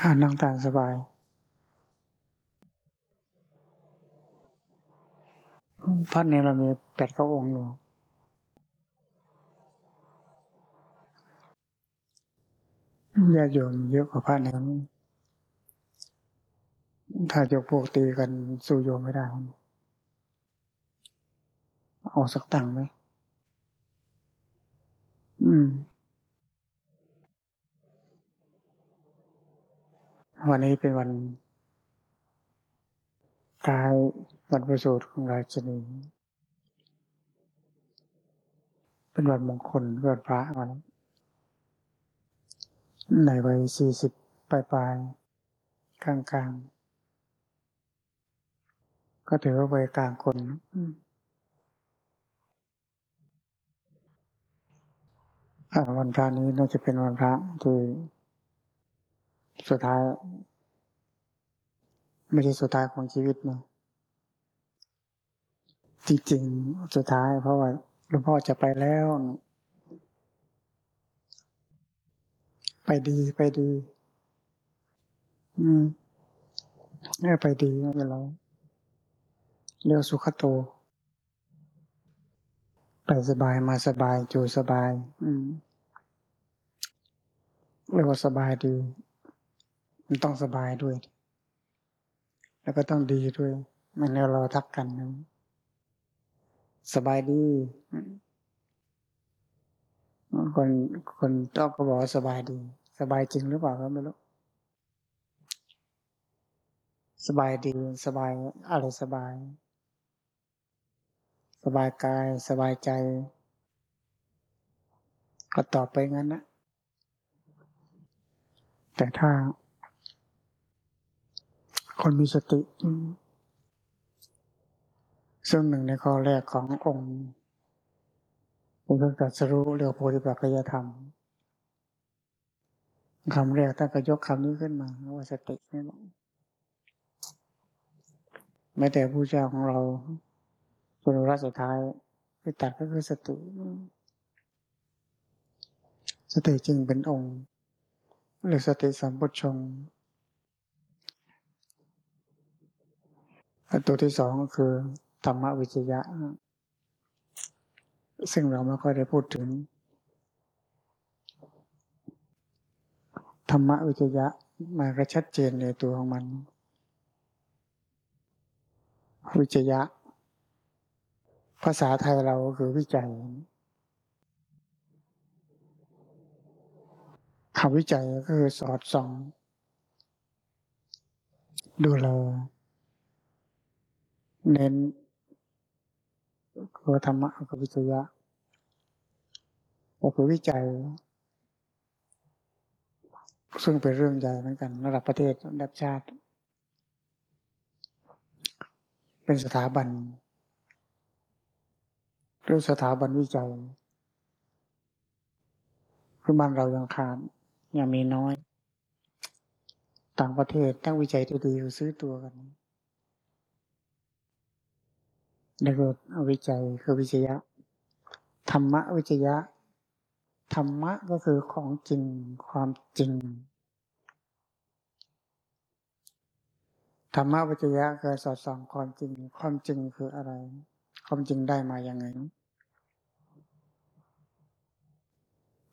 หานั่งตาสบาย พระเนี่ยเรามีแปดเก้าองค์อยู่ญาติโยมเยอะกว่าพระนั้ถ้าจะพวกตีกันสู้โยมไม่ได้ เอาสักตังไหม อืม วันนี้เป็นวันกายวันประสูติของราชนีเป็นวันมงคลวันพระวันในวัยสี่สิบปลายปลายกลางกลางก็ถือว่าวัยกลางคนวันพระนี้น่าจะเป็นวันพระที่ สุดท้าย ไม่ใช่สุดท้ายของชีวิตนะจริงๆสุดท้าย เพราะว่าหลวงพ่อจะไปแล้ว ไปดีไปดี อืมไปดีไม่เป็นไรเรียกสุขโต ไปสบายมาสบายจูสบาย อืมเรียกว่าสบายดี มันต้องสบายด้วย แล้วก็ต้องดีด้วย มันเราทักกันนะสบายดี คนคนต้องก็บอกสบายดี สบายจริงหรือเปล่าก็ไม่รู้ สบายดี สบายอะไรสบาย สบายกาย สบายใจ ก็ตอบไปงั้นนะแต่ถ้า คนมีสติซึ่งหนึ่งในข้อแรกขององค์องค์ตรัสรู้เรียกโพธิปัจจยธรรมคำแรกท่านก็ยกคำนี้ขึ้นมาว่าสตินี่แหละแม้แต่ผู้เจ้าของเราสุรสุดท้ายไปตัดก็คือสติ สติจึงเป็นองค์ หรือสติสัมปชง ตัวที่สองก็คือธรรมวิจยะ ซึ่งเราไม่ค่อยได้พูดถึง ธรรมวิจยะมาก็ชัดเจนในตัวของมัน วิจยะ ภาษาไทยเราก็คือวิจัยคำวิจัยก็คือสอดส่อง ดูแล เน้นคือธรรมะกับวิจยะก็คือวิจัย ซึ่งเป็นเรื่องใหญ่เหมือนกัน ระดับประเทศระดับชาติ เป็นสถาบันหรือสถาบันวิจัยคือบ้านเรายังขาดยังมีน้อย ต่างประเทศตั้งวิจัยที่ดีซื้อตัวกัน แล้วก็วิจัยคือวิจยะ ธรรมะวิจยะ ธรรมะก็คือของจริงความจริง ธรรมะวิจยะคือสอดส่องความจริง ความจริงคืออะไร ความจริงได้มาอย่างไง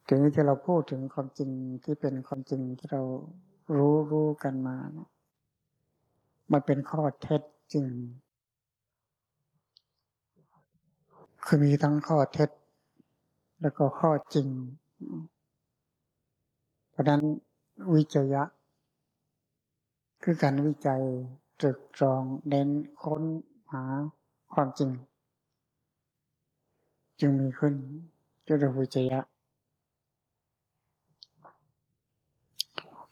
ทีนี้ที่เราพูดถึงความจริงที่เป็นความจริงที่เรารู้รู้กันมามันเป็นข้อเท็จจริง คือมีทั้งข้อเท็จ แล้วก็ข้อจริง เพราะนั้นวิจัยะ คือการวิจัยตรึกตรองเน้นค้นหาความจริง จึงมีขึ้นจะเรียกวิจัยะ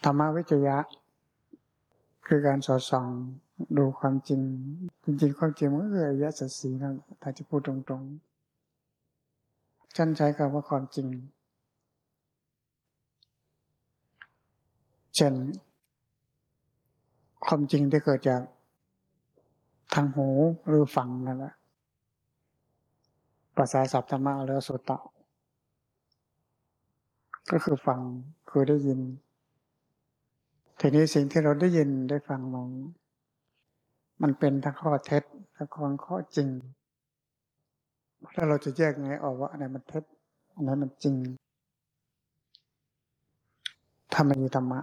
ธรรมวิจยะ คือการสอดส่อง ดูความจริง จริงๆความจริงมันก็คืออริยสัจสีนั่นถ้าจะพูดตรงๆฉันใช้คำว่าความจริง เช่น ความจริงที่เกิดจากทางหูหรือฟังนั่นแหละภาษาศัพท์ธรรมะเรียกสุตตะ ก็คือฟังคือได้ยินทีนี้สิ่งที่เราได้ยินได้ฟังมา มันเป็นทั้งข้อเท็จและข้อจริงแล้วเราจะแยกไงออกว่าอันไหนมันเท็จอันไหนมันจริงถ้ามันมีธรรมะ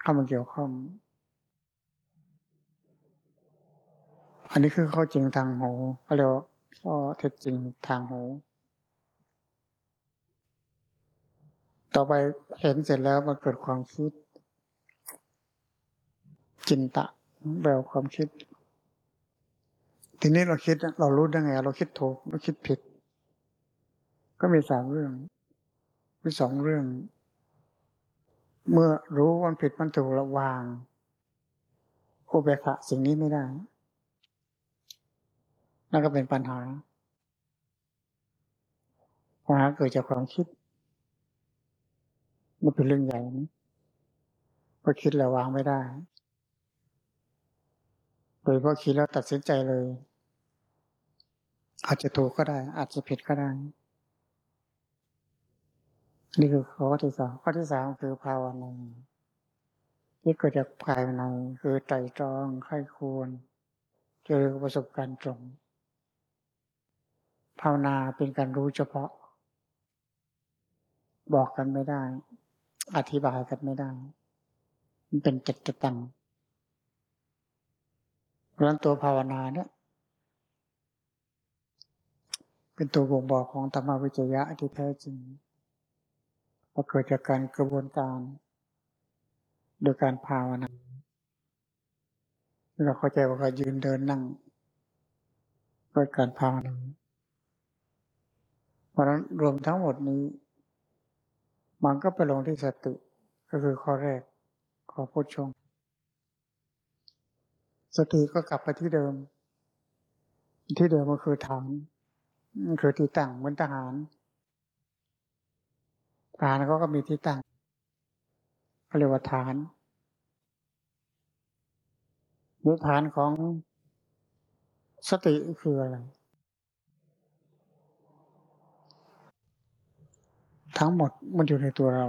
เข้ามาเกี่ยวข้อง อันนี้คือข้อจริงทางหูเขาเรียกว่าข้อเท็จจริงทางหู ต่อไปเห็นเสร็จแล้วมันเกิดความคิดจินตะ แบบความคิด ทีนี้เราคิดเรารู้ได้ไง เราคิดถูกเราคิดผิด ก็มีสามเรื่องมีสองเรื่อง เมื่อรู้วันผิดมันถูกระวางอุเบกขาสิ่งนี้ไม่ได้นั่นก็เป็นปัญหาปัญหาเกิดจากความคิด มันเป็นเรื่องใหญ่นะพอคิดแล้ววางไม่ได้ โดยเพราคิดแล้วตัดสินใจเลย อาจจะถูกก็ได้ อาจจะผิดก็ได้ นี่คือข้อที่สองข้อที่สามคือภาวนาที่เกิดจากภายในคือไตรตรองไข้ควรเจอประสบการณ์ตรง ภาวนาเป็นการรู้เฉพาะ บอกกันไม่ได้ อธิบายกันไม่ได้ มันเป็นจิตตัง ราะนั้นตัวภาวนาเนี่ย เป็นตัวบ่งบอกของธรรมวิจยะที่แท้จริงว่าเกิดจากการกระบวนการ โดยการภาวนาเราเข้าใจว่าการยืนเดินนั่งเกิดการภาวนาเพราะนั้นรวมทั้งหมดนี้ มันก็ไปลงที่สติก็คือข้อแรกขอพูดชง สติก็กลับไปที่เดิม ที่เดิมก็คือฐานคือที่ตั้งเหมือนทหารฐานเขาก็มีที่ตั้งเขาเรียกว่าฐานหรือฐานของสติคืออะไร ทั้งหมดมันอยู่ในตัวเรา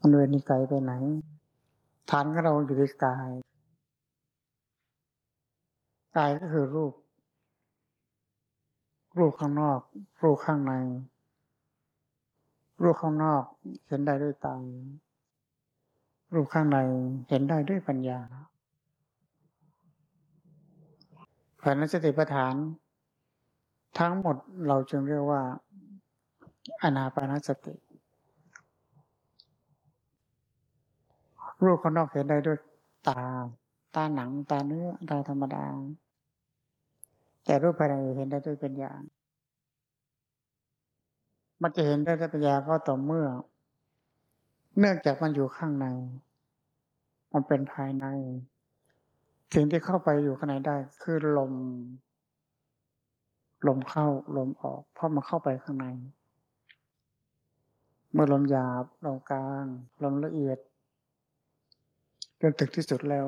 มันเวนิไกลไปไหน ฐานของเราอยู่ที่กาย กายก็คือรูป รูปข้างนอก รูปข้างใน รูปข้างนอก เห็นได้ด้วยตารูปข้างในเห็นได้ด้วยปัญญาแผนสติปัฏฐาน ทั้งหมดเราจึงเรียกว่าอนาปานสติ รูปข้างนอกเห็นได้ด้วยตา ตาหนัง ตาเนื้อ ตาธรรมดา แต่รูปภายในเห็นได้ด้วยปัญญามันจะเห็นได้ด้วยปัญญาก็ต่อเมื่อ เนื่องจากมันอยู่ข้างใน มันเป็นภายใน สิ่งที่เข้าไปอยู่ข้างในได้ คือลม ลมเข้าลมออก เพราะมันเข้าไปข้างใน เมื่อลมหยาบลมกลางลมละเอียดจนถึงที่สุดแล้ว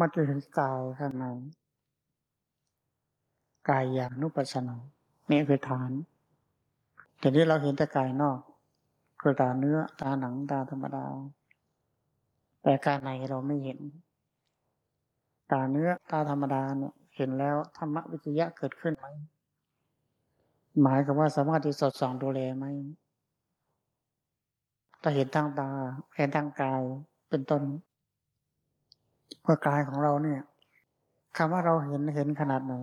มันจะเห็นกายข้างใน กายอย่างนุปัสสนานี่คือฐานแต่นี้เราเห็นแต่กายนอกคือตาเนื้อตาหนังตาธรรมดา แต่กายในเราไม่เห็น ตาเนื้อตาธรรมดาเนี่ยเห็นแล้วธรรมวิจยะเกิดขึ้นไหมหมายกับว่าสามารถที่สดส่องดูแลไหมถ้าเห็นทางตาเห็นทางกายเป็นต้นเมื่อกายของเราเนี่ยคำว่าเราเห็นเห็นขนาดไหน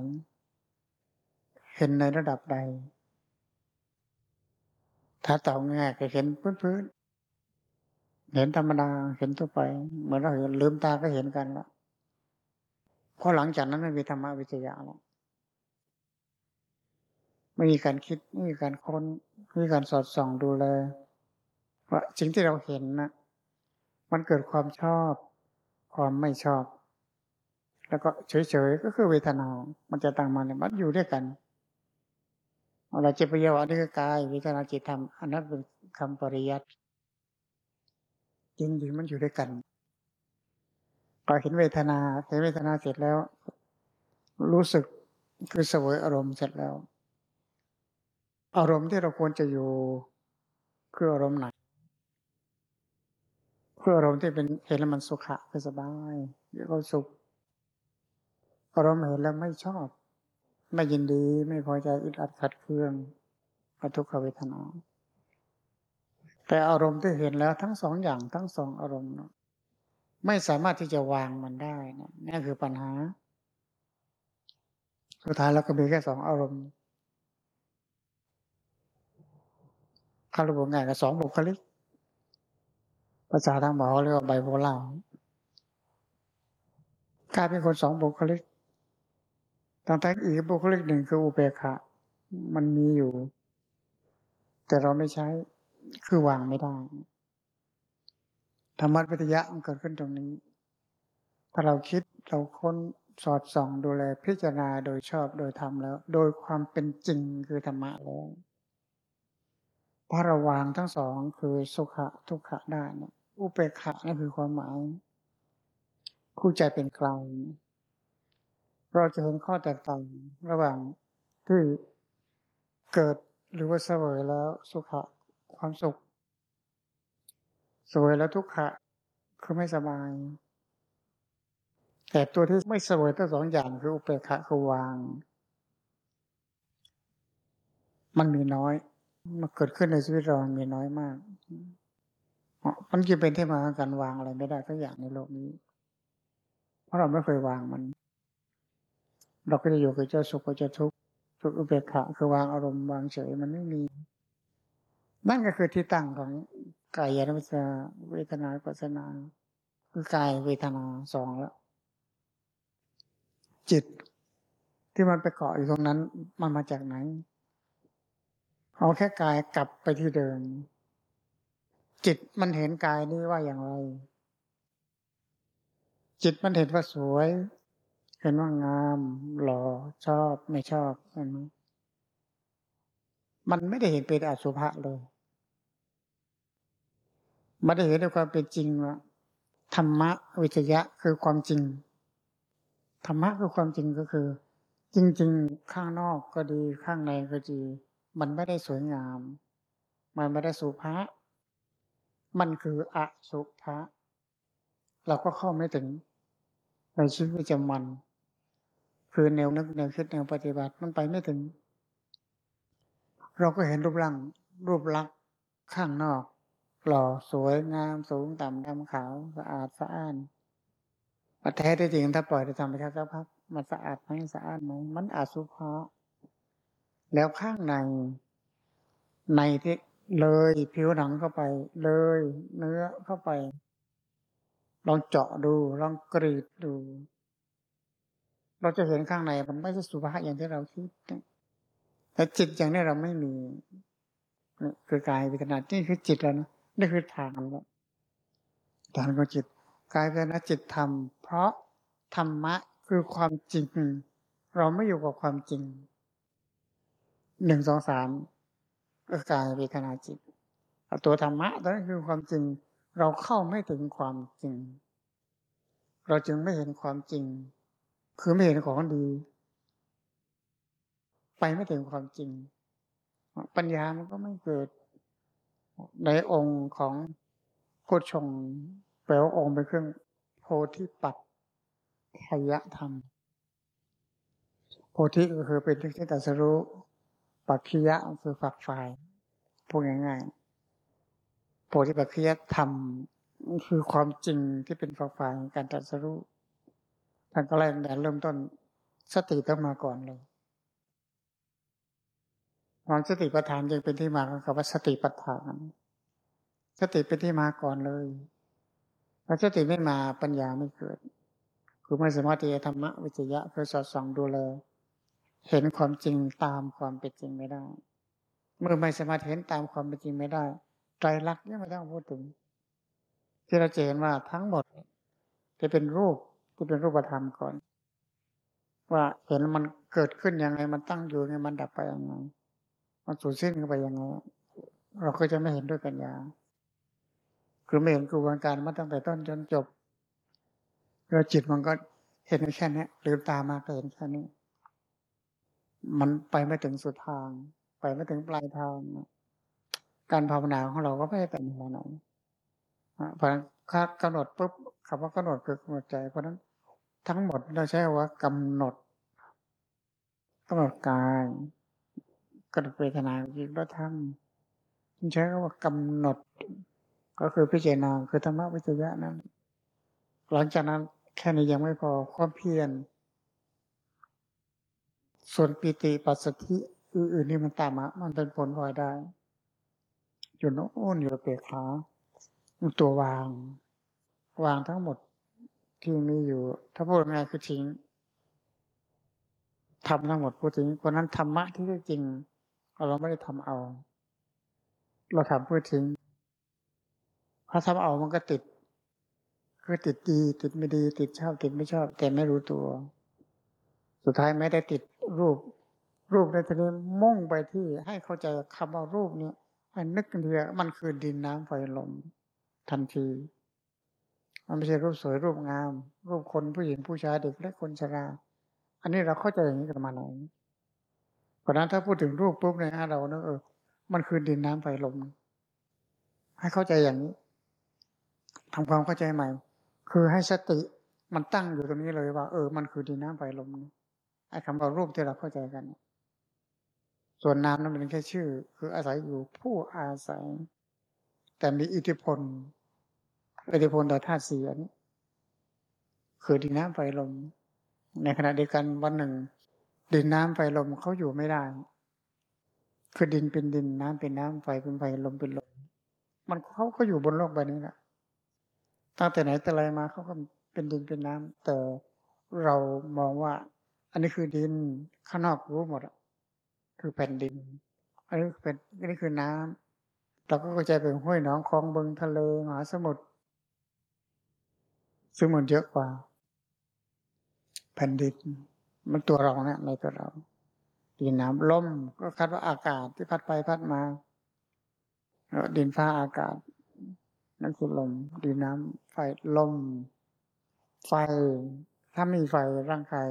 เห็นในระดับใด ถ้าตอบง่ายก็เห็นพื้นๆเห็นธรรมดาเห็นทั่วไป เหมือนเราเห็นลืมตาก็เห็นกันแล้วพอหลังจากนั้นไม่มีธรรมวิจยะแล้วไม่มีการคิดไม่มีการค้นไม่มีการสอดส่องดูแลว่าสิ่งที่เราเห็นนะมันเกิดความชอบ ความไม่ชอบ แล้วก็เฉยๆก็คือเวทนา มันจะต่างมาเนี่ยมันอยู่ด้วยกัน อะไรจะไปเยาวอันนี้คือกายวทนารณจิตธรรมอันนั้นเป็นคำปริยัติจริงๆมันอยู่ด้วยกันก็เห็นเวทนาเห็นเวทนาเสร็จแล้ว รู้สึกคือเสวยอารมณ์เสร็จแล้ว อารมณ์ที่เราควรจะอยู่คืออารมณ์ไหนคืออารมณ์ที่เป็นเห็นแล้วมันสุขะคือสบายเดี๋ยวก็สุข อารมณ์เห็นแล้วไม่ชอบ ไม่ยินดีไม่พอใจอึดอัดขัดเคืองอทุกขเวทนา แต่อารมณ์ที่เห็นแล้วทั้งสองอย่างทั้งสองอารมณ์ไม่สามารถที่จะวางมันได้นะนี่คือปัญหา สุดท้ายเราก็มีแค่สองอารมณ์คารุบง่ายกับสองบุคลิกภาษาทางหมอเรียกว่าไบโพล่ากลายเป็นคนสองบุคลิก ตั้งแต่อีกบุคลิกหนึ่งคืออุเบกขามันมีอยู่ แต่เราไม่ใช้คือวางไม่ได้ธรรมะวิทยะมันเกิดขึ้นตรงนี้ ถ้าเราคิดเราค้นสอดส่องดูแลพิจารณาโดยชอบโดยธรรมแล้ว โดยความเป็นจริงคือธรรมะแล้วพระระวางทั้งสองคือสุขะทุกขะได้นะอุเบกขานั่นคือความหมาย คู่ใจเป็นกลาง เราจะเห็นข้อแตกต่างระหว่างที่เกิดหรือว่าเสวยแล้วสุขะความสุขสวยแล้วทุกขะคือไม่สบาย แต่ตัวที่ไม่สวยทั้งสองอย่างคืออุเบกขาคือวาง มันมีน้อยมันเกิดขึ้นในชีวิตเรามีน้อยมากมันจะเป็นที่มาของการวางอะไรไม่ได้สักอย่างในโลกนี้ เพราะเราไม่เคยวางมัน เราก็จะอยู่กับเจ้าสุขกับเจ้าทุกข์ทุกอุเบกขาคือวางอารมณ์วางเฉยมันไม่มี นั่นก็คือที่ตั้งของกายยานวิชาเวทนาปัสนาคือกายเวทนาสองแล้ว จิตที่มันไปเกาะอยู่ตรงนั้น มันมาจากไหนเอาแค่กายกลับไปที่เดิม จิตมันเห็นกายนี้ว่าอย่างไร จิตมันเห็นว่าสวย เห็นว่างามหล่อชอบไม่ชอบเห็นไหมมันไม่ได้เห็นเป็นอสุภะเลยมันได้เห็นด้วยความเป็นจริงว่าธรรมะวิทยะคือความจริง ธรรมะคือความจริงก็คือ จริง ๆ ข้างนอกก็ดีข้างในก็ดี มันไม่ได้สวยงาม มันไม่ได้สุภามันคืออสุภะเราก็เข้าไม่ถึงในชีวิตประจำวัน คือแนวนึกแนวคิดแนวปฏิบัติมันไปไม่ถึง เราก็เห็นรูปร่างรูปลักษณ์ข้างนอก หล่อสวยงามสูงต่ำดำขาวสะอาดสะอ้านมาแท้ได้จริงถ้าปล่อยไปธรรมชาติสักพักมันสะอาดไหมสะอาดไหมมันอาสุภาแล้วข้างใน ในที่เลยผิวหนังเข้าไป เลยเนื้อเข้าไป ลองเจาะดู ลองกรีดดู เราจะเห็นข้างในมันไม่ใช่สุภาพอย่างที่เราคิดแต่จิตอย่างนี้เราไม่มีนี่คือกายเวทนานี่คือจิตแล้วนะนี่คือทางแล้วทางของจิตกายเวทนาจิตธรรม เพราะธรรมะคือความจริง เราไม่อยู่กับความจริงหนึ่งสองสามก็กายเวทนาจิตตัวธรรมะนั่นคือความจริง เราเข้าไม่ถึงความจริง เราจึงไม่เห็นความจริง คือไม่เห็นของดี ไปไม่ถึงความจริง ปัญญามันก็ไม่เกิด ในองค์ของโพชงแปลว่าองค์เป็นเครื่องโพธิปัตถยะธรรม โพธิก็คือเป็นที่ตัสรู้ปัจจยะคือฝักฝ่ายพูดง่ายๆโพธิปัจจยะธรรมคือความจริงที่เป็นฝักฝ่ายการตรัสรู้ ท่านก็เลยแต่เริ่มต้นสติต้องมาก่อนเลยความสติปัฏฐานยังเป็นที่มาของคำว่าสติปัฏฐาน สติเป็นที่มาก่อนเลยถ้าสติไม่มาปัญญาไม่เกิด คือไม่สามารถที่จะธรรมะวิจยะเพื่อสอดส่องดูแลเห็นความจริงตามความเป็นจริงไม่ได้ เมื่อไม่สามารถเห็นตามความเป็นจริงไม่ได้ใจรักเนี่ยไม่ต้องพูดถึง ที่เราเห็นว่าทั้งหมดจะเป็นรูป ที่เป็นรูปธรรมก่อน ว่าเห็นมันเกิดขึ้นยังไง มันตั้งอยู่ยังไงมันดับไปยังไง มันสูญสิ้นไปยังไง เราก็จะไม่เห็นด้วยปัญญาคือไม่เห็นกระบวนการมาตั้งแต่ต้นจนจบแล้วจิตมันก็เห็นแค่นี้ลืมตามาก็เห็นแค่นี้ มันไปไม่ถึงสุดทาง ไปไม่ถึงปลายทาง การภาวนาของเราก็ไม่ได้เป็นอย่างนั้นเพราะกำหนดปุ๊บคำว่ากำหนดคือกำหนดใจเพราะนั้น ทั้งหมดเราใช้ว่ากำหนดกำหนดกายกำหนดเวทนาจิตและธรรมใช้คำว่ากำหนด ก็คือพิจารณาคือธรรมะวิจยะนั้น หลังจากนั้นแค่นี้ยังไม่พอความเพียรส่วนปิติปัสสธิอื่นๆนี่มันตามมามันเป็นผลพลอยได้อยู่โน้นอยู่เปรขาตัววาง วางทั้งหมด ที่มีอยู่ ถ้าพูดง่ายคือทิ้งทำทั้งหมดพูดถึงเพราะนั้นธรรมะที่จริงเราไม่ได้ทำเอา เราทำเพื่อทิ้งพอทำเอามันก็ติด คือติดดี ติดไม่ดี ติดชอบ ติดไม่ชอบ แต่ไม่รู้ตัว สุดท้ายไม่ได้ติดรูป รูปในทีนี้มุ่งไปที่ให้เข้าใจคำว่ารูปนี้ให้นึกกันเถอมันคือดินน้ำไฟลมทันที มันไม่ใช่รูปสวยรูปงาม รูปคนผู้หญิงผู้ชายเด็กและคนชรา อันนี้เราเข้าใจอย่างนี้กันมาไหนเพราะนั้นถ้าพูดถึงรูปปุ๊บในเราเนอะเออมันคือดินน้ำไฟลมให้เข้าใจอย่างนี้ทำความเข้าใจใหม่ คือให้สติมันตั้งอยู่ตรงนี้เลยว่า เออ มันคือดินน้ำไฟลมไอ้คำว่ารูปที่เราเข้าใจกัน ส่วนนามนั้นเป็นแค่ชื่อ คืออาศัยอยู่ผู้อาศัย แต่มีอิทธิพล อิทธิพลต่อธาตุเสี่อันคือดินน้ำไฟลม ในขณะเดียวกันวันหนึ่ง ดินน้ำไฟลมเขาอยู่ไม่ได้ คือดินเป็นดินน้ำเป็นน้ำไฟเป็นไฟลมเป็นลม มันเขาก็อยู่บนโลกใบนี้แหละตั้งแต่ไหนแต่ไรมาเขาก็เป็นดินเป็นน้ำแต่เรามองว่า อันนี้คือดินข้างนอกรู้หมดอะคือแผ่นดิน อันนี้เป็นอันนี้คือน้ำเราก็เข้าใจเป็นห้วยหนองคลองบึงทะเลมหาสมุทร ซึ่งมันเยอะกว่า แผ่นดินมันตัวเราเนี่ยในตัวเราดินน้ำลมก็คัดว่าอากาศที่พัดไปพัดมาดินฟ้าอากาศ นั่นคือลม ดินน้ำไฟลม ไฟ ถ้ามีไฟร่างกาย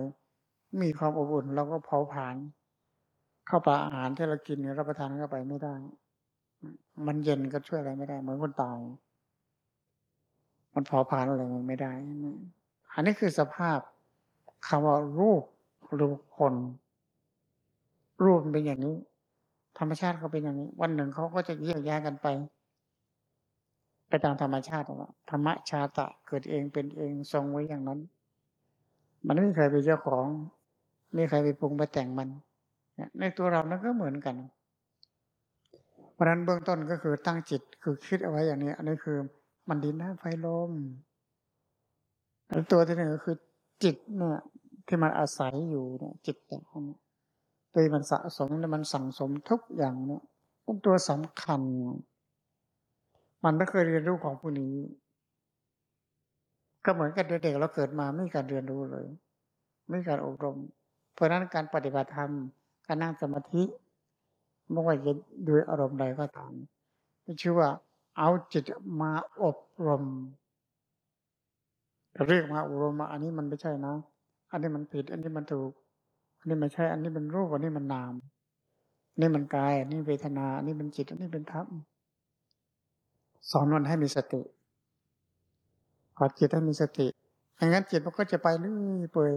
มีความอบอุ่นเราก็เผาผลาญเข้าปลาอาหารที่เรากินรับประทานเข้าไปไม่ได้ มันเย็นก็ช่วยอะไรไม่ได้ เหมือนคนตาย มันเผาผลาญอะไรมันไม่ได้อันนี้คือสภาพคำว่ารูปรูปคน รูปเป็นอย่างนี้ ธรรมชาติเขาเป็นอย่างนี้ วันหนึ่งเขาก็จะแยกย้ายกันไป ไปตามธรรมชาติว่าธรรมชาตะเกิดเองเป็นเองทรงไว้อย่างนั้น มันไม่มีใครเป็นเจ้าของไม่มีใครไปปรุงไปแต่งมันในตัวเรานั้นก็เหมือนกัน เพราะนั้นเบื้องต้นก็คือตั้งจิตคือคิดเอาไว้อย่างนี้ อันนี้คือ มันดินน้ำไฟลมแล้วตัวที่หนึ่งก็คือ จิตเนี่ย ที่มันอาศัยอยู่เนี่ย จิตอย่างนี้ตัวมันสะสมแล้วมันสั่งสมทุกอย่างเนี่ยเป็นตัวสำคัญ มันไม่เคยเรียนรู้ของผู้นี้ ก็เหมือนกับเด็กๆเราเกิดมาไม่มีการเรียนรู้เลยไม่มีการอบรม เพราะนั้นการปฏิบัติธรรมการนั่งสมาธิไม่ว่าจะด้วยอารมณ์ใดก็ตามชื่อว่า เอาจิตมาอบรม เรียกมาอบรมมาอันนี้มันไม่ใช่นะ อันนี้มันผิด อันนี้มันถูก อันนี้ไม่ใช่ อันนี้เป็นรูป อันนี้มันนามนี่มันกาย อันนี้เวทนา อันนี้เป็นจิต อันนี้เป็นธรรมสอนมันให้มีสติขอจิตให้มีสติอย่างนั้นจิตมันก็จะไปเรื่อยเปื่อย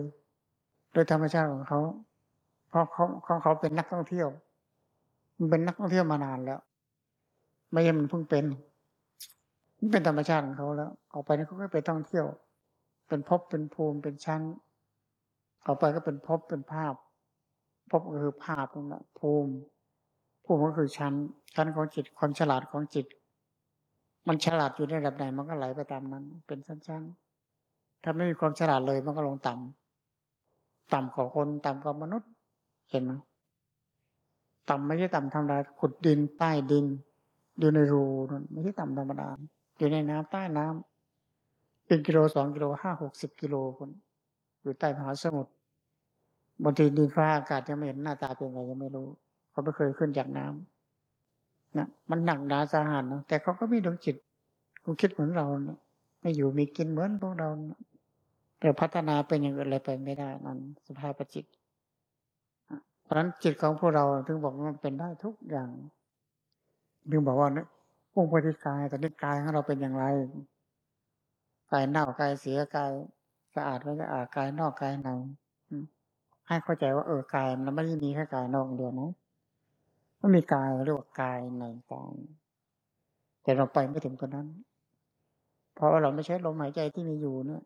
โดยธรรมชาติของเขา เพราะเขาของเขาเป็นนักท่องเที่ยว มันเป็นนักท่องเที่ยวมานานแล้ว ไม่ใช่มันเพิ่งเป็นมันเป็นธรรมชาติของเขาแล้ว ออกไปนี่เขาก็ไปท่องเที่ยว เป็นภพเป็นภูมิเป็นชั้นต่อไปก็เป็นภพเป็นภาพภพก็คือภาพนั่นแหละภูมิ ภูมิก็คือชั้น ชั้นของจิตความฉลาดของจิต มันฉลาดอยู่ในระดับไหนมันก็ไหลไปตามนั้น เป็นชั้นๆถ้าไม่มีความฉลาดเลยมันก็ลงต่ำต่ำกว่าคนต่ำกว่ามนุษย์ เห็นไหมต่ำไม่ใช่ต่ำธรรมดาขุดดินใต้ดิน อยู่ในรูนั่นไม่ใช่ต่ำธรรมดา อยู่ในน้ำใต้น้ำเป็นกิโลสองกิโลห้าหกสิบกิโลคนอยู่ใต้มหาสมุทรบางทีดินฟ้าอากาศยังไม่เห็นหน้าตาเป็นไงยังไม่รู้ เขาไม่เคยขึ้นจากน้ำนะมันหนักหนาสาหัสนะแต่เขาก็มีดวงจิตกูคิดเหมือนเรานะไม่อยู่มีกินเหมือนพวกเรานะแต่พัฒนาเป็นอย่างอื่นอะไรไปไม่ได้นั่นสภาพจิตเพราะฉะนั้นจิตของพวกเราถึงบอกว่ามันเป็นได้ทุกอย่าง ถึงบอกว่าเนี่ยองค์ปฏิกายแต่ในกายของเราเป็นอย่างไรกายเน่ากายเสียกายสะอาดไม่สะอาดกายนอกกายในให้เข้าใจว่าเออกายมันไม่ได้มีแค่กายนอกเดียวนะมันมีกายเรียกว่ากายในกายแต่เราไปไม่ถึงตรงนั้น เพราะว่าเราไม่ใช้ลมหายใจที่มีอยู่เนี่ย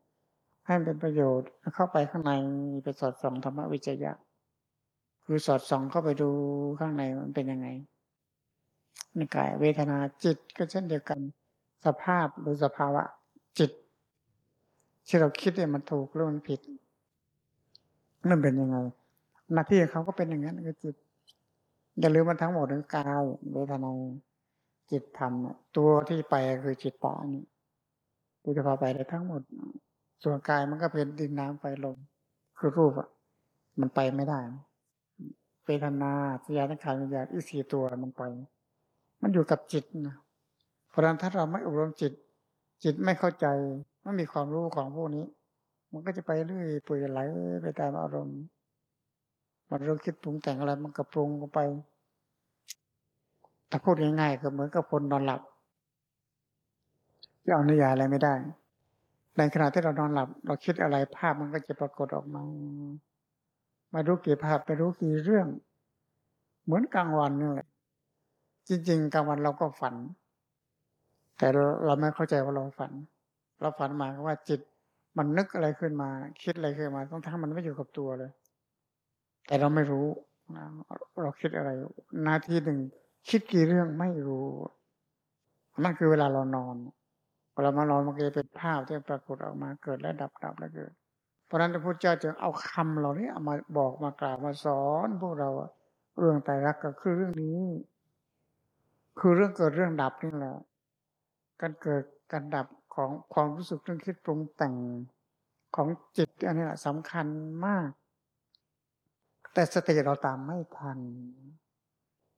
ให้เป็นประโยชน์เข้าไปข้างในไปสอดส่องธรรมวิจยะ คือสอดส่องเข้าไปดูข้างในมันเป็นยังไง ในกายเวทนาจิตก็เช่นเดียวกัน สภาพหรือสภาวะจิต ที่เราคิดเนี่ยมันถูกหรือมันผิดนั่นเป็นยังไง หน้าที่เขาก็เป็นอย่างนั้นคือจิตอย่าลืมมันทั้งหมดคือกายเวทนาจิตธรรมตัวที่ไปคือจิตตานี่ตัวจะพาไปได้ทั้งหมด ส่วนกายมันก็เป็นดินน้ำไฟลมคือรูปอะ มันไปไม่ได้เวทนาสัญญาตั้งขานวิญญาณอีสี่ตัวมันไป มันอยู่กับจิตนะเพราะฉะนั้นถ้าเราไม่อบรมจิต จิตไม่เข้าใจไม่มีความรู้ของพวกนี้ มันก็จะไปเรื่อยปุยไหลไปตามอารมณ์มันเราคิดปรุงแต่งอะไรมันก็ปรุงไป ถ้าพูดง่ายๆก็เหมือนกับคนนอนหลับจะเอานิยายอะไรไม่ได้ ในขณะที่เรานอนหลับ เราคิดอะไรภาพมันก็จะปรากฏออกมา มารู้กี่ภาพไปรู้กี่เรื่อง เหมือนกลางวันนี่แหละ จริง ๆกลางวันเราก็ฝัน แต่เราไม่เข้าใจว่าเราฝัน เราฝันมาว่าจิตมันนึกอะไรขึ้นมา คิดอะไรขึ้นมาต้องทั้งมันไม่อยู่กับตัวเลย แต่เราไม่รู้เราคิดอะไร นาทีหนึ่งคิดกี่เรื่องไม่รู้ นั่นคือเวลาเรานอนเวลามานอนมันก็จะเป็นภาพที่ปรากฏออกมาเกิดและดับดับแล้วเกิด เพราะนั้นพระพุทธเจ้าจึงเอาคำเหล่านี้เอามาบอกมากล่าวมาสอน พวกเราเรื่องไตรลักษณ์ก็คือเรื่องนี้ คือเรื่องเกิดเรื่องดับนี่แหละการเกิดการดับของความรู้สึกเรื่องคิดปรุงแต่งของจิตอันนี้แหละสำคัญมาก แต่สติเราตามไม่ทัน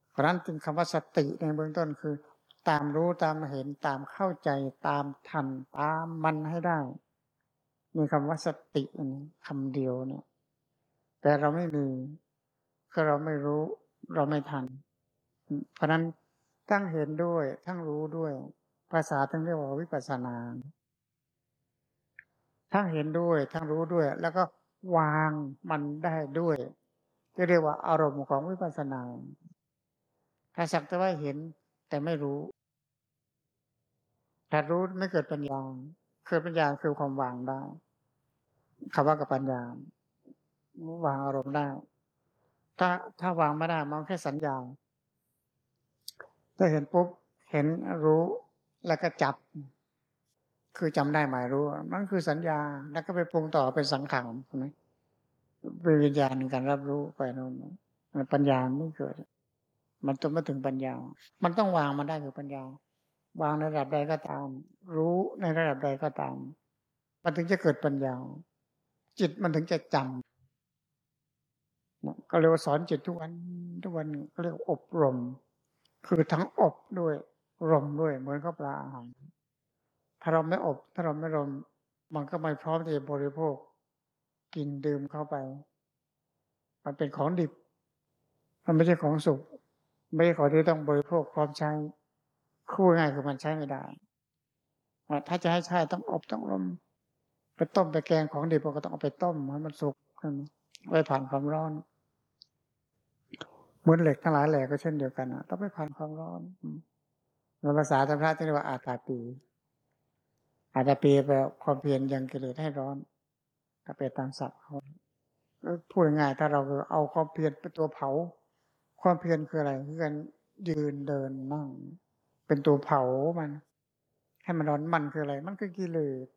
เพราะนั้นจึงคำว่าสติในเบื้องต้นคือ ตามรู้ตามเห็นตามเข้าใจตามทันตามมันให้ได้มีคำว่าสติอันนี้คำเดียวเนี่ย แต่เราไม่มีคือเราไม่รู้ เราไม่ทัน เพราะนั้น ทั้งเห็นด้วย ทั้งรู้ด้วย ภาษาทั้งเรียกว่าวิปัสสนา ทั้งเห็นด้วย ทั้งรู้ด้วย แล้วก็วางมันได้ด้วยที่เรียกว่าอารมณ์ของวิปัสสนา ถ้าสักแต่ว่าเห็นแต่ไม่รู้ถ้ารู้ไม่เกิดปัญญาเกิดปัญญาคือความวางได้คำว่ากับปัญญาวางอารมณ์ได้ ถ้าถ้าวางไม่ได้มันแค่สัญญา ถ้าเห็นปุ๊บเห็นรู้แล้วก็จับ คือจำได้หมายรู้มันคือสัญญาแล้วก็ไปปรุงต่อเป็นสังขารใช่ไหมเป็นวิญญาณในการรับรู้ไปโน่นปัญญาไม่เกิด มันจะไม่ถึงปัญญา มันต้องวางมันได้คือปัญญา วางในระดับใดก็ตาม รู้ในระดับใดก็ตาม มันถึงจะเกิดปัญญา จิตมันถึงจะจำก็เรียกว่าสอนจิตทุกวันทุกวันก็เรียกอบรม คือทั้งอบด้วยรมด้วยเหมือนกับปลาอาหาร ถ้าเราไม่อบ ถ้าเราไม่รม มันก็ไม่พร้อมที่จะบริโภค กินดื่มเข้าไป มันเป็นของดิบ มันไม่ใช่ของสุกไม่ใช่ของที่ต้องบริโภคพร้อมใช้ คู่ง่ายคือมันใช้ไม่ได้ ถ้าจะให้ใช้ต้องอบต้องลมไปต้มไปแกงของดิบก็ต้องเอาไปต้มให้มันสุกไปผ่านความร้อน มือนเหล็กทั้งหลายแหล่ก็เช่นเดียวกันต้องไปผ่านความร้อนในภาษาธรรมะที่เรียกว่าอาตาปี อาตาปีแปลความเพียรยังกิเลสให้ร้อนก็ไปตามศัพท์เขาพูดง่ายถ้าเราเอาความเพียรเป็นตัวเผา ความเพียรคืออะไรคือการยืนเดินนั่ง เป็นตัวเผามัน ให้มันร้อนมันคืออะไร มันคือกิเลส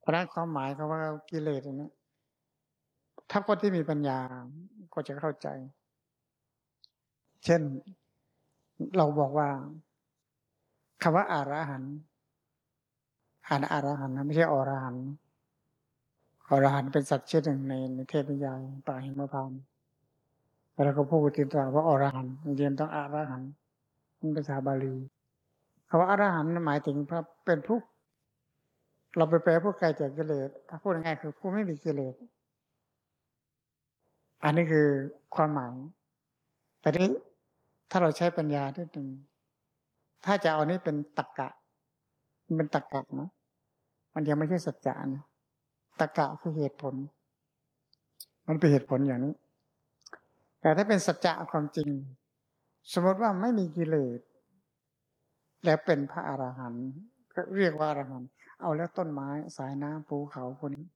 เพราะนั้นความหมายคำว่ากิเลสนนี้ถ้าคนที่มีปัญญา ก็จะเข้าใจ เช่น เราบอกว่าคำว่าอารหันอ่านอารหันนะไม่ใช่อรหันอรหันเป็นสัตว์ชนิดหนึ่งในในเทพนิยายป่าหิมพานต์แล้วก็พูดติดต่อว่าอรหันเรียนต้องอารหันมันภาษาบาลีคำว่าอารหันหมายถึงพระเป็นผู้เราไปแปลผู้ไกลจากกิเลสถ้าพูดง่ายคือผู้ไม่มีกิเลส อันนี้คือความหมาย แต่นี้ถ้าเราใช้ปัญญาที่หนึ่งถ้าจะเอานี้เป็นตรกกะ มันเป็นตรรกะนะมันยังไม่ใช่สัจจะนะตรรกะคือเหตุผล มันเป็นเหตุผลอย่างนี้ แต่ถ้าเป็นสัจจะความจริง สมมติว่าไม่มีกิเลสแล้วเป็นพระอรหันต์ก็เรียกว่าอรหันต์เอาแล้วต้นไม้สายน้ำภูเขาคนนี้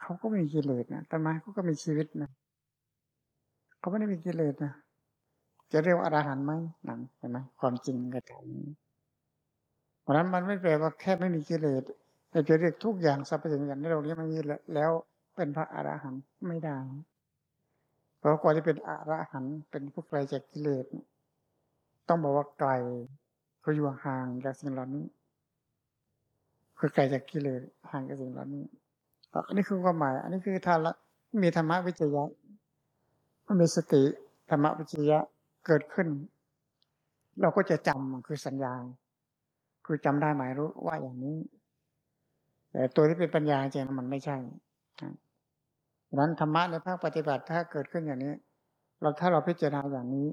เขาก็ไม่มีกิเลสนะต้นไม้เขาก็มีชีวิตนะ เขาไม่ได้มีกิเลสนะจะเรียกว่าอรหันต์ไหมนั่นเห็นไหมความจริงกับตรงนี้เพราะนั้นมันไม่แปลว่าแค่ไม่มีกิเลสแต่จะเรียกทุกอย่างสรรพสิ่งอย่างในโลกนี้ไม่มีแล้วเป็นพระอรหันต์ไม่ได้ เพราะกว่าจะเป็นอรหันต์เป็นผู้ไกลจากกิเลสต้องบอกว่าไกลเขาอยู่ห่างจากสิ่งเหล่านี้คือไกลจากกิเลสห่างจากสิ่งเหล่านี้อันนี้คือความหมาย อันนี้คือทานละมีธรรมะวิจยะ มีสติธรรมะวิจยะเกิดขึ้น เราก็จะจำคือสัญญา คือจำได้หมายรู้ว่าอย่างนี้ แต่ตัวที่เป็นปัญญาจริงมันไม่ใช่ดังนั้นธรรมะในภาคปฏิบัติถ้าเกิดขึ้นอย่างนี้ เราถ้าเราพิจารณาอย่างนี้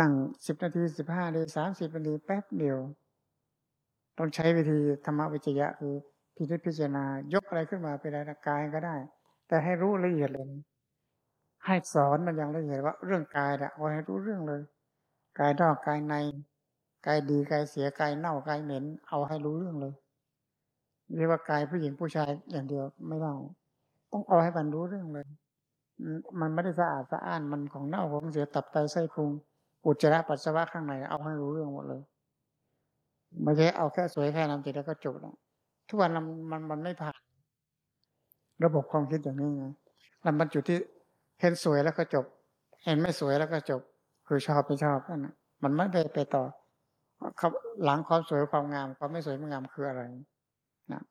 นั่งสิบนาทีสิบห้านาทีสามสิบนาทีแป๊บเดียว ต้องใช้วิธีธรรมวิจยะคือพิจิตพิจารณายกอะไรขึ้นมาเป็นอะไรกายก็ได้ แต่ให้รู้ละเอียดเลย ให้สอนมันอย่างละเอียดว่าเรื่องกายอะเอาให้รู้เรื่องเลย กายนอกกายใน กายดีกายเสียกายเน่ากายเหม็น เอาให้รู้เรื่องเลยเรียกว่ากายผู้หญิงผู้ชายอย่างเดียวไม่ได้ต้องเอาให้มันรู้เรื่องเลย มันไม่ได้สะอาดสะอ้านมันของเน่าของเสียตับไตไส้พุงอุจจาระปัสสาวะข้างในเอาให้รู้เรื่องหมดเลยไม่ใช่เอาแค่สวยแค่น้ำจิตแล้วก็จบแล้วทุกวันมันมันมันไม่ผ่าน ระบบความคิดอย่างนี้ไงมันจุดที่ เห็นสวยแล้วก็จบ เห็นไม่สวยแล้วก็จบ คือชอบไม่ชอบนั่นนะมันไม่ไปไปต่อหลังความสวยความงามความไม่สวยไม่งามคืออะไรนะ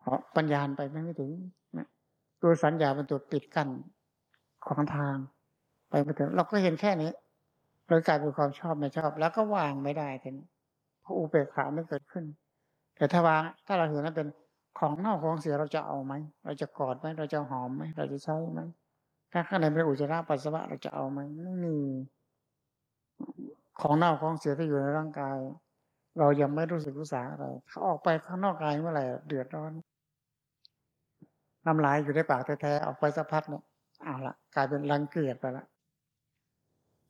เพราะปัญญาไปไม่ถึงนะตัวสัญญาเป็นตัวปิดกั้นของทาง ไปไม่ถึงเราก็เห็นแค่นี้เลยกลายเป็นความชอบไม่ชอบ แล้วก็วางไม่ได้ทีนี้เพราะอุเบกขาไม่เกิดขึ้น แต่ถ้าวางถ้าเราเห็นนั้นเป็นของนอกของเสียเราจะเอาไหม เราจะกอดไหมเราจะหอมไหมเราจะใช้ไหม ถ้าข้างในเป็นอุจจาระปัสสาวะเราจะเอาไหมไม่มีของเน่าของเสียที่อยู่ในร่างกาย เรายังไม่รู้สึกรู้สาอะไรเขาออกไปข้างนอกกายเมื่อไหร่เดือดร้อนน้ำลายอยู่ในปากแท้ๆออกไปสักพักเนี่ยเอาละกลายเป็นรังเกียจไปละ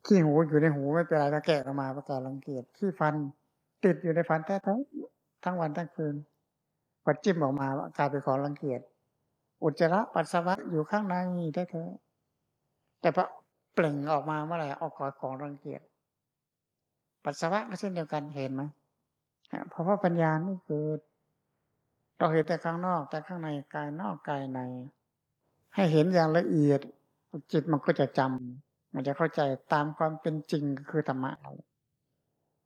ขี้หูอยู่ในหูไม่เป็นไรถ้าแกะออกมาประกาศรังเกียจขี้ฟัน ติดอยู่ในฟันแท้ๆทั้งวันทั้งคืนพอจิ้มออกมากลายเป็นของรังเกียจอุจจาระปัสสาวะอยู่ข้างในแท้ๆ แต่พอเปล่งออกมาเมื่อไหร่ออกกอของรังเกียจปัสสาวะก็เช่นเดียวกันเห็นไหมเพราะว่าปัญญาไม่เกิดเราเห็นแต่ข้างนอก แต่ข้างในกายนอกกายใน ให้เห็นอย่างละเอียด จิตมันก็จะจำมันจะเข้าใจตามความเป็นจริงคือธรรมะ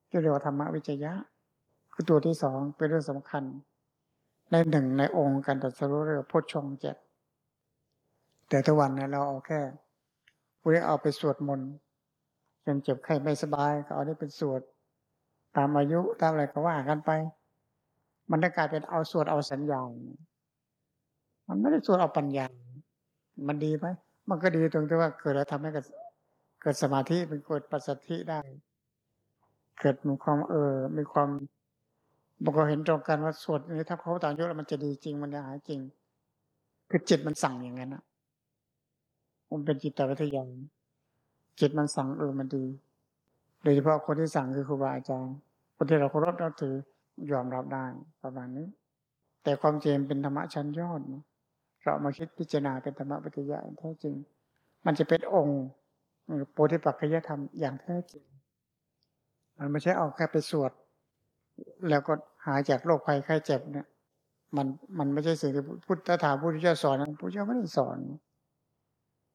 ที่เรียกว่าธรรมะวิจยะ คือตัวที่สองเป็นเรื่องสำคัญ ในหนึ่งในองค์การตัดสรุปเรื่องพุทธชงเจ็ดแต่ทุกวันเนี่ยเราเอาแค่ ผู้นี้เอาไปสวดมนต์จนเจ็บไข้ไม่สบายก็เอาได้เป็นสวด ตามอายุตามอะไรก็ว่ากันไป มันได้กลายเป็นเอาสวดเอาสัญญา มันไม่ได้สวดเอาปัญญา มันดีไหมมันก็ดีตรงที่ว่าเกิดแล้วทำให้เกิดเกิดสมาธิเป็นเกิดปัสสัทธิได้ เกิดมีความเออ มีความบอกเราเห็นตรงกันว่าสวดนี้ถ้าเขาต่ามยุแล้วมันจะดีจริงมันจะหายจริง คือจิตมันสั่งอย่างนั้นนะ มันเป็นจิตวิทยาจิตมันสั่งเออมันดี โดยเฉพาะคนที่สั่งคือครูบาอาจารย์คนที่เราเคารพนับถือยอมรับได้ประมาณนี้ แต่ความจริงเป็นธรรมะชั้นยอดเรามาคิดพิจารณาเป็นธรรมะปฏิยะแท้จริง มันจะเป็นองค์โพธิปัจจยธรรมอย่างแท้จริง มันไม่ใช่เอาแค่ไปสวด แล้วก็หายจากโรคภัยไข้เจ็บเนี่ย มันมันไม่ใช่สิ่งที่พุทธถาพุทธเจ้าสอนพุทธเจ้าไม่ได้สอน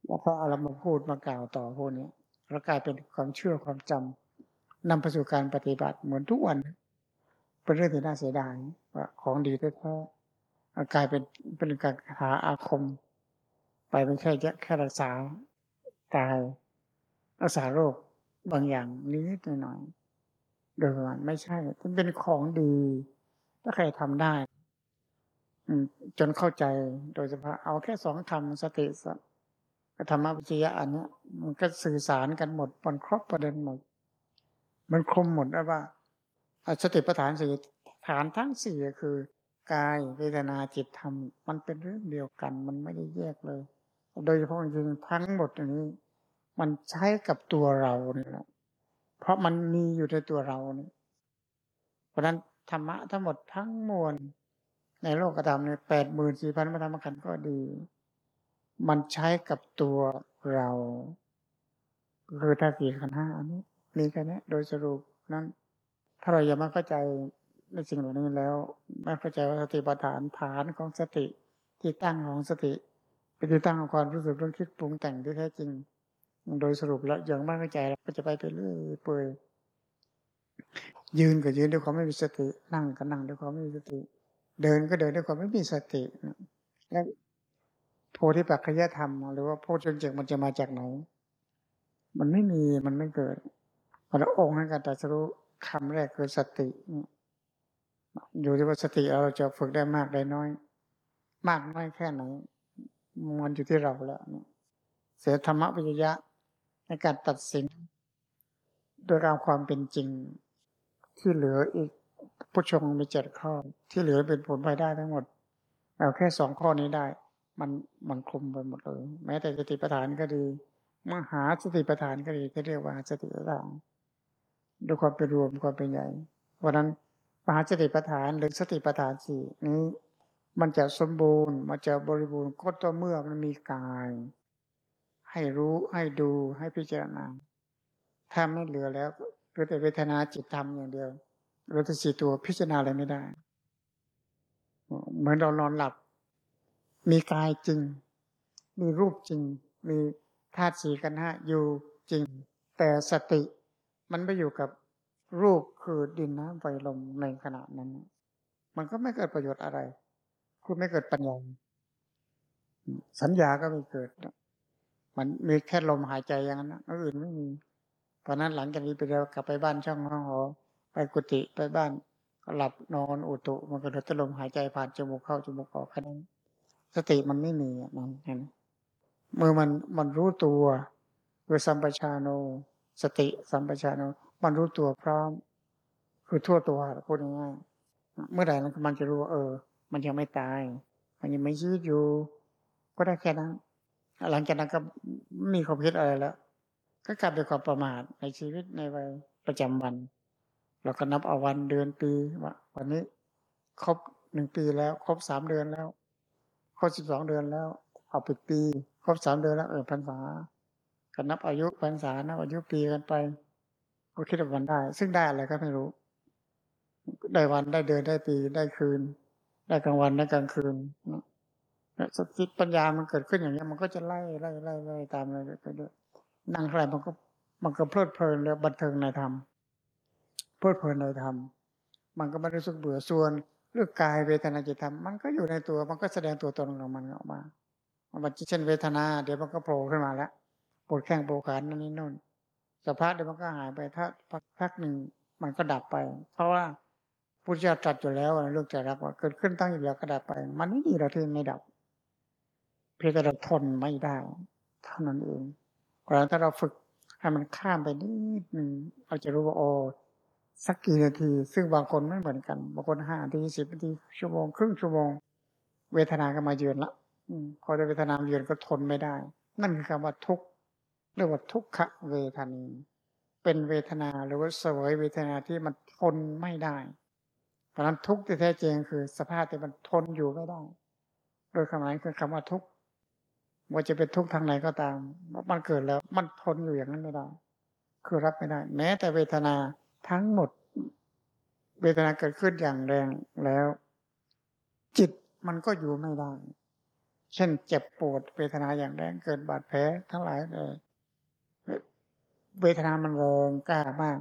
แล้วพอเอาเรามาพูดมากล่าวต่อพวกนี้แล้วกลายเป็นความเชื่อความจำนำไปสู่การปฏิบัติเหมือนทุกวัน เป็นเรื่องที่น่าเสียดายว่าของดีแท้ๆกลายเป็นเป็นการหาอาคม ไปเป็นแค่แค่รักษากายรักษาโรคบางอย่างนิดหน่อยโดยประมาณไม่ใช่มันเป็นของดี ถ้าใครทำได้จนเข้าใจโดยเฉพาะเอาแค่สองคำสติส ธรรมวิจยะอันนี้มันก็สื่อสารกันหมดมันครอบประเด็นหมด มันคมหมดแล้วว่าสติปัฏฐานสี่ฐานทั้งสี่คือกายเวทนาจิตธรรม มันเป็นเรื่องเดียวกัน มันไม่ได้แยกเลย โดยเฉพาะจริงทั้งหมดอันนี้ มันใช้กับตัวเราเนี่ยแหละเพราะมันมีอยู่ในตัวเราเนี่ยเพราะนั้นธรรมะทั้งหมดทั้งมวลในโลกธรรมเนี่ยแปดหมื่นสี่พันพระธรรมขันธ์ก็ดี มันใช้กับตัวเราคือธาตุสี่ขันห้าอันนี้มีแค่นี้โดยสรุปนั้น ถ้าเรายังไม่เข้าใจในสิ่งเหล่านี้แล้ว ไม่เข้าใจว่าสติปัฏฐานฐานของสติที่ตั้งของสติเป็นที่ตั้งของความรู้สึกเรื่องคิดปรุงแต่งที่แท้จริง โดยสรุปแล้วยังไม่เข้าใจเราก็จะไปไปเรื่อยเปื่อยยืนก็ยืนด้วยความไม่มีสติ นั่งก็นั่งด้วยความไม่มีสติ เดินก็เดินด้วยความไม่มีสติแล้ว โพธิปัจจยธรรม หรือว่าโพธิจิตมันจะมาจากไหน มันไม่มีมันไม่เกิดพระองค์ให้การตรัสรู้คำแรกคือสติ อยู่ที่ว่าสติเราจะฝึกได้มากได้น้อย มากน้อยแค่ไหนมันอยู่ที่เราแล้วเสียธรรมะวิญญาในการตัดสิน โดยการความเป็นจริง ที่เหลืออีกผู้ชมมีเจ็ดข้อ ที่เหลือเป็นผลไปได้ทั้งหมด เอาแค่สองข้อนี้ได้ มันมันคลุมไปหมดเลย แม้แต่สติปัฏฐานก็ดี มหาสติปัฏฐานก็ดีที่เรียกว่าสติปัฏฐานด้วยความเป็นรวมความเป็นใหญ่เพราะนั้นมหาสติปัฏฐานหรือสติปัฏฐานสี่นี้ มันจะสมบูรณ์ มันจะบริบูรณ์ก็ต่อเมื่อมันมีกาย ให้รู้ให้ดูให้พิจารณาถ้าไม่เหลือแล้วเหลือแต่เวทนาจิตธรรมอย่างเดียวเราจะสี่ตัวพิจารณาอะไรไม่ได้ เหมือนเรานอนหลับ มีกายจริง มีรูปจริง มีธาตุสีกันห้าอยู่จริง แต่สติมันไปอยู่กับรูปคือดินน้ำไฟลมในขณะนั้น มันก็ไม่เกิดประโยชน์อะไร คุณไม่เกิดปัญญาสัญญาก็ไม่เกิด มันมีแค่ลมหายใจอย่างนั้นอื่นไม่มีเพราะนั้นหลังจากนี้ไปเดียวกลับไปบ้านช่องห้องหอ ไปกุฏิไปบ้านก็หลับนอนอุตุมันก็เดือดลมหายใจผ่านจมูกเข้าจมูกออกแค่นั้น สติมันไม่มีมันเห็นเมื่อมันมันรู้ตัวโดยสัมปชาโน สติสัมปชัญญะมันรู้ตัวพร้อม คือทั่วตัวพูดง่ายๆเมื่อไหร่มันจะรู้ว่าเออ มันยังไม่ตาย มันยังไม่ยืดอยู่ ก็ได้แค่นั้นหลังจากนั้นก็มีความคิดอะไรแล้ว ก็กลับไปความประมาทในชีวิตในวัยประจำวัน เราก็นับเอาวันเดือนปีว่าวันนี้ ครบหนึ่งปีแล้ว ครบสามเดือนแล้ว ครบสิบสองเดือนแล้วเอาปิดปี ครบสามเดือนแล้วเออพรรษาก็นับอายุพรรษานับอายุปีกันไปก็คิดวันได้ ซึ่งได้อะไรก็ไม่รู้ ได้วันได้เดือนได้ปีได้คืน ได้กลางวันได้กลางคืนสติปัญญามันเกิดขึ้นอย่างนี้มันก็จะไล่ไล่ไล่ไล่ตามอะไรไปด้วยนั่งอะไรมันก็มันก็เพลิดเพลินแล้วบันเทิงในธรรมเพลิดเพลินในธรรมมันก็ไม่รู้สึกเบื่อส่วน เรื่องกายเวทนาจิตธรรมมันก็อยู่ในตัวมันก็แสดงตัวตนของมันออกมามันเช่นเวทนา เดี๋ยวมันก็โผล่ขึ้นมาแล้วปวดแข้งปวดขานั่นนี่นู่นสภาพเดี๋ยวมันก็หายไปถ้าพักหนึ่งมันก็ดับไป เพราะว่าพุทธเจ้าตรัสอยู่แล้วเรื่องใจรักว่าเกิดขึ้นตั้งอยู่แล้วก็ดับไป มันไม่มีเราที่ไม่ดับ เพียงแต่เราทนไม่ได้เท่านั้นเองเพราะฉะนั้นถ้าเราฝึกให้มันข้ามไปนิดหนึ่งเราจะรู้ว่าโอ้ สักกี่นาที ซึ่งบางคนไม่เหมือนกัน บางคนห้านาทีสิบนาทีชั่วโมงครึ่งชั่วโมง เวทนาก็มาเยือนละพอเวทนาเยือนก็ทนไม่ได้ นั่นคือคำว่าทุกข์เรียกว่าทุกขเวทนี เป็นเวทนาหรือว่าสวยเวทนาที่มันทนไม่ได้ เพราะนั้นทุกข์ที่แท้จริงคือสภาพที่มันทนอยู่ไม่ได้ โดยคำนั้นคือคำว่าทุกข์ว่าจะเป็นทุกข์ทางไหนก็ตามมันเกิดแล้ว มันทนอยู่อย่างนั้นไม่ได้ คือรับไม่ได้ แม้แต่เวทนา ทั้งหมด เวทนาเกิดขึ้นอย่างแรงแล้ว จิตมันก็อยู่ไม่ได้ เช่นเจ็บปวด เวทนาอย่างแรงเกิดบาดแผลทั้งหลายเลยเวทนามันแรงกล้ามาก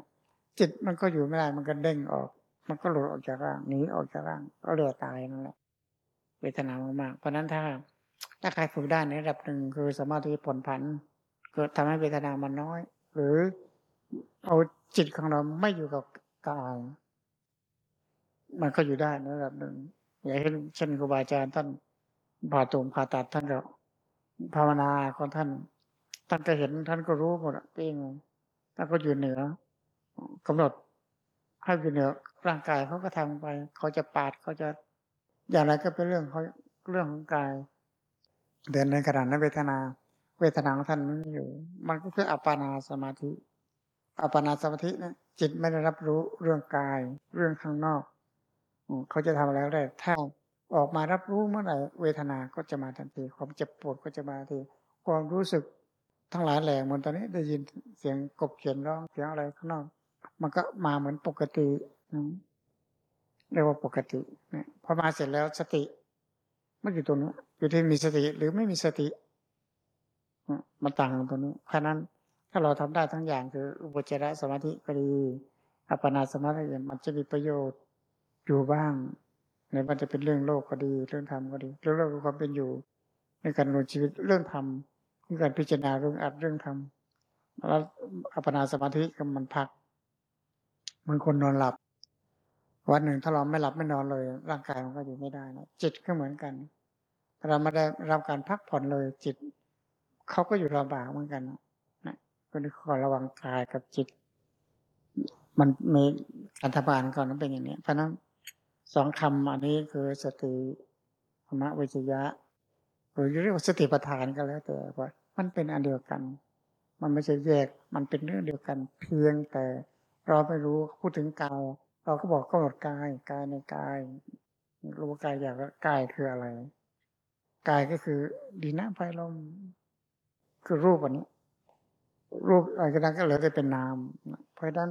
จิตมันก็อยู่ไม่ได้ มันก็เด้งออก มันก็หลุดออกจากร่างหนีออกจากร่าง ก็เลือตายนั่นแหละเวทนามากๆเพราะนั้นถ้าถ้าใครฝึกได้ในระดับหนึ่งคือสามารถที่ผลผัน เกิดทำให้เวทนามันน้อย หรือ เอาจิตของเราไม่อยู่กับกายมันก็อยู่ได้ในระดับหนึ่งอย่างเช่นเช่นครูบาอาจารย์ท่านผ่าตุมผ่าตัดท่านก็ภาวนาของท่านท่านก็เห็นท่านก็รู้หมดเองท่านก็อยู่เหนือกำหนดให้อยู่เหนือร่างกายเขาก็ทำไป เขาจะปาดเขาจะอย่างไรก็เป็นเรื่องเขาเรื่องของกาย เดินในขณะนั้นเวทนา เวทนาของท่านมันอยู่ มันก็คืออัปปนาสมาธิ อัปปนาสมาธินะจิตไม่ได้รับรู้เรื่องกาย เรื่องข้างนอกเขาจะทำอะไรได้ถ้าออกมารับรู้เมื่อไหร่เวทนาก็จะมาทันที ความเจ็บปวดก็จะมาทันที ความรู้สึกทั้งหลายแหล่เหมือนตอนนี้ได้ยินเสียงกบเขียนร้องเสียงอะไรข้างนอก มันก็มาเหมือนปกติเรียกว่าปกตินี่พอมาเสร็จแล้วสติไม่อยู่ตรงนี้อยู่ที่มีสติหรือไม่มีสติมันต่างกันตรงนี้เพราะนั้น ถ้าเราทำได้ทั้งอย่างคืออุปจารสมาธิก็ดีอัปปนาสมาธิมันจะมีประโยชน์อยู่บ้างในมันจะเป็นเรื่องโลกก็ดี เรื่องธรรมก็ดี เรื่องโลกความเป็นอยู่ ในการดำเนินชีวิตเรื่องธรรมคือการพิจารณาเรื่องอัดเรื่องธรรมแล้วอัปปนาสมาธิก็มันพักมันคนนอนหลับ วันหนึ่งถ้าเราไม่หลับไม่นอนเลย ร่างกายมันก็อยู่ไม่ได้นะจิตก็เหมือนกันเราไม่ได้รับการพักผ่อนเลยจิตเขาก็อยู่ลำบากเหมือนกันนะ ก็ต้องขอระวังกายกับจิต มันมีการทำงานก่อนนั้นเป็นอย่างนี้เพราะนั้นสองคำอันนี้คือสติธรรมวิจยะ หรือเรียกว่าสติปัฏฐานก็แล้วแต่ว่า มันเป็นอันเดียวกัน มันไม่ใช่แยกมันเป็นเรื่องเดียวกัน เพียงแต่เราไม่รู้พูดถึงกายเราก็บอกกำหนดกายกายในกายรู้กายอย่างกายคืออะไรกายก็คือดีน้ำไฟลมคือรูปอันนี้ รูปอะไรก็ได้ก็เหลยได้เป็นนาม เพราะฉะนั้น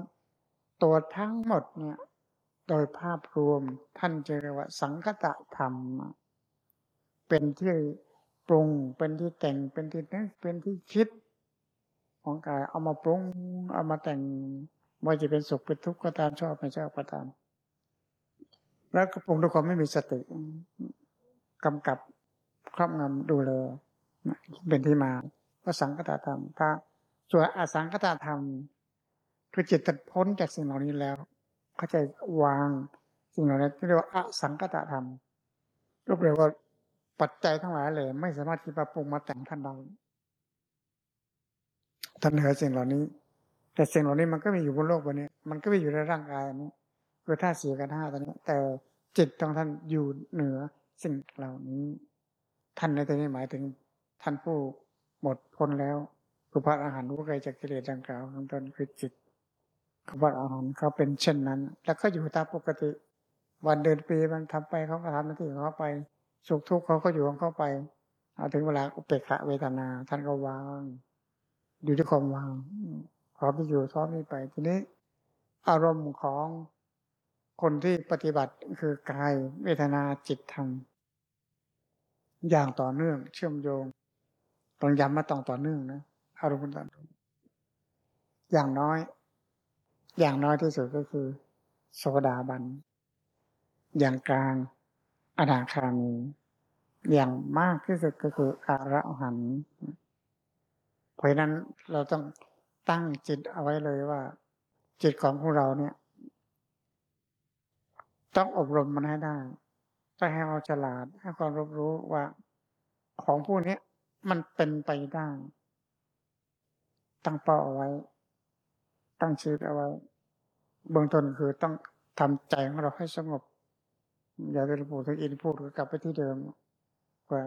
ตัวทั้งหมดเนี่ย โดยภาพรวมท่านจะเรียกว่า สังคตะธรรม เป็นที่ปรุงเป็นที่แต่งเป็นที่นึกเป็นที่คิด ของกายเอามาปรุง เอามาแต่งว่าจะเป็นสุขเป็นทุกข์ก็ตามชอบไม่ชอบก็ตาม แล้วก็ปรุงด้วยความไม่มีสติกำกับครอบงำดูแลเป็นที่มาพระสังคตธรรมถ้า ส่วนอสังคตธรรม คือจิตตัดพ้นจากสิ่งเหล่านี้แล้วเขาจะวางสิ่งเหล่านี้ที่เรียกว่าอสังคตธรรมรูปเรียกว่าปัจจัยทั้งหลายเลย ไม่สามารถที่จะปรุงมาแต่งท่านได้ท่านเหนือสิ่งเหล่านี้ แต่สิ่งเหล่านี้มันก็มีอยู่บนโลกวันนี้ มันก็มีอยู่ในร่างกายนี้คือธาตุสี่กับธาตุตอนนี้ แต่จิตของท่านอยู่เหนือสิ่งเหล่านี้ ท่านในที่นี้หมายถึงท่านผู้หมดพ้นแล้ว คือพระอาหารผู้ไกลจากกิเลสดังกล่าวข้างต้นคือจิตพระอาหารเขาเป็นเช่นนั้น แล้วก็อยู่ตามปกติ วันเดือนปีมันทำไปเขาก็ทำหน้าที่ของเขาไป สุขทุกข์เขาก็อยู่ของเขาไปเอาถึงเวลาอุเบกขาเวทนา ท่านก็วาง อยู่ที่ความวางขอไปอยู่ซ้อมนี้ไป ทีนี้ อารมณ์ของคนที่ปฏิบัติคือกายเวทนาจิตธรรมอย่างต่อเนื่อง เชื่อมโยงต้องย้ำมาต้องต่อเนื่องนะ อารมณ์ต่างอย่างน้อย อย่างน้อยที่สุดก็คือ โสดาบัน อย่างกลางอนาคามีอย่างมากที่สุดก็คืออระหันเพราะนั้นเราต้องตั้งจิตเอาไว้เลยว่า จิตของพวกเราเนี่ย ต้องอบรมมันให้ได้ต้องให้เราฉลาดให้ความรู้ว่าของพวกนี้มันเป็นไปได้ ตั้งเป้าเอาไว้ ตั้งชีวิตเอาไว้ เบื้องต้นคือต้องทำใจของเราให้สงบ อย่าไประบุทุกอินพูดกลับไปที่เดิมว่า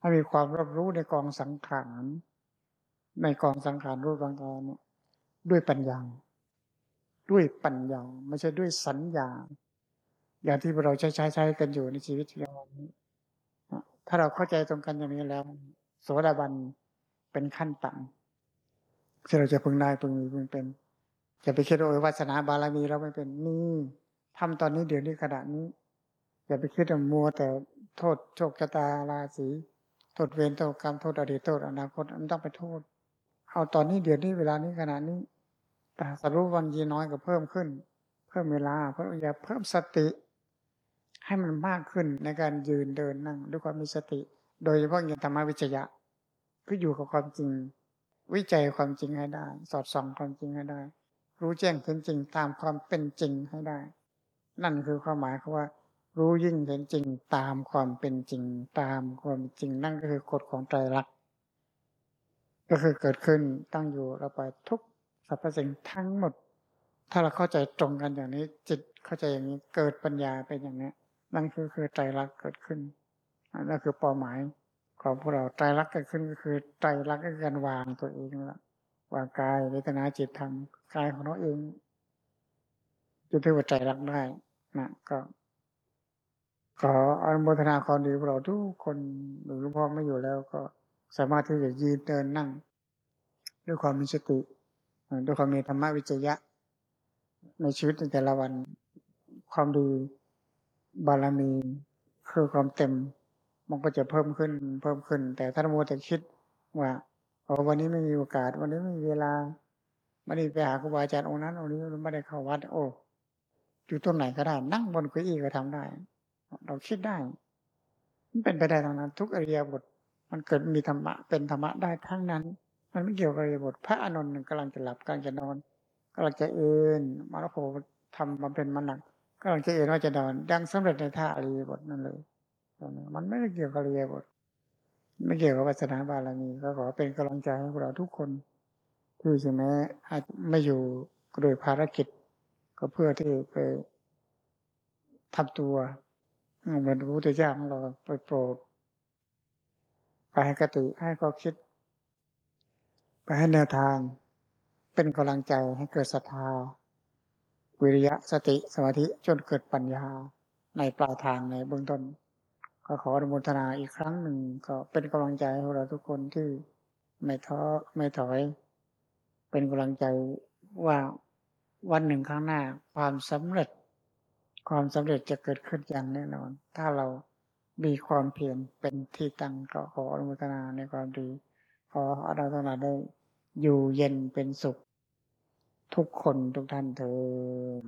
ให้มีความรับรู้ในกองสังขารในกองสังขารรูปร่างกายด้วยปัญญา ด้วยปัญญาไม่ใช่ด้วยสัญญา อย่างที่เราใช้ใช้ใช้กันอยู่ในชีวิตประจำวันนี้ถ้าเราเข้าใจตรงกันอย่างนี้แล้วโสดาบันเป็นขั้นต่ำ ที่เราจะพึงได้พึงมีพึงเป็นจะไปคิดว่าวัฒนาบารมีเราไม่เป็นนี่ทำตอนนี้เดี๋ยวนี้ขณะนี้ อย่าไปคิดว่มัวแต่โทษโชคชะตาราศีโทษเวรโทษกรรมโทษอดีตโทษอนาคตมันต้องไปโทษ เอาตอนนี้เดี๋ยวนี้เวลานี้ขณะนี้แต่สรุปวันยีน้อยก็เพิ่มขึ้น เพิ่มเวลาเพิ่มอย่าเพิ่มสติ ให้มันมากขึ้นในการยืนเดินนั่งด้วยความมีสติ โดยเฉพาะอย่างธรรมวิจยะก็อยู่กับความจริง วิจัยความจริงให้ได้ สอดส่องความจริงให้ได้ รู้แจ้งเห็นจริงตามความเป็นจริงให้ได้ นั่นคือความหมายคือว่า รู้ยิ่งเห็นจริงตามความเป็นจริง ตามความจริง นั่นก็คือกฎของใจรักก็คือเกิดขึ้นตั้งอยู่เราไปทุกสรรพสิ่งทั้งหมด ถ้าเราเข้าใจตรงกันอย่างนี้ จิตเข้าใจอย่างนี้เกิดปัญญาเป็นอย่างนี้นั่นคือคือใจรักเกิดขึ้นนั่นคือเป้าหมาย ของพวกเราใจรักเกิดขึ้นก็คือใจรักก็คือการวางตัวเองละวางกายเวทนาจิตธรรมกายของเราเองจะถือว่าใจรักได้นะก็ ขออนุโมทนาความดีพวกเราทุกคนหรือหลวงพ่อไม่อยู่แล้วก็สามารถที่จะยืนเดินนั่ง ด้วยความมีสติด้วยความมีธรรมวิจยะ ในชีวิตในแต่ละวันความดีบารมีคือความเต็ม มันก็จะเพิ่มขึ้นเพิ่มขึ้น แต่ถ้าเราแต่คิดว่าโอ้วันนี้ไม่มีโอกาส วันนี้ไม่มีเวลาไม่ได้ไปหาครูบาอาจารย์องค์นั้นองค์นี้ไม่ได้เข้าวัด โอ้อยู่ตรงไหนก็ได้ นั่งบนเก้าอี้ก็ทำได้ เราคิดได้ มันเป็นไปได้ทั้งนั้น ทุกอริยบท มันเกิดมีธรรมะเป็นธรรมะได้ทั้งนั้น มันไม่เกี่ยวกับอริยบท พระอานนท์กำลังจะหลับกำลังจะนอนกำลังจะเอ็นมาแล้วโผทำมาเป็นมันหนักก็ลังจะเอ็นว่าจะนอน ดังสำเร็จในท่าอริยบทนั่นเลย มันไม่ได้เกี่ยวกับอริยบทไม่เกี่ยวกับวัฒนาบารมีก็ขอเป็นกำลังใจให้พวกเราทุกคนที่ถึงแม้อาจไม่อยู่โดยภารกิจ ก็เพื่อที่ไปทำตัวเหมือนพระพุทธเจ้าของเราไปโปรดไปให้กติให้ข้อคิด ไปให้แนวทาง เป็นกำลังใจให้เกิดศรัทธาวิริยะสติสมาธิจนเกิดปัญญาในปลายทางในเบื้องต้น ก็ขออนุโมทนาอีกครั้งหนึ่งก็เป็นกำลังใจให้เราทุกคนที่ไม่ท้อไม่ถอย เป็นกำลังใจว่าวันหนึ่งข้างหน้า ความสำเร็จ ความสำเร็จจะเกิดขึ้นอย่างแน่นอน ถ้าเรามีความเพียรเป็นที่ตั้งก็ขออนุโมทนาในความดี ขอเราทั้งหลายได้อยู่เย็นเป็นสุข ทุกคนทุกท่านเถิด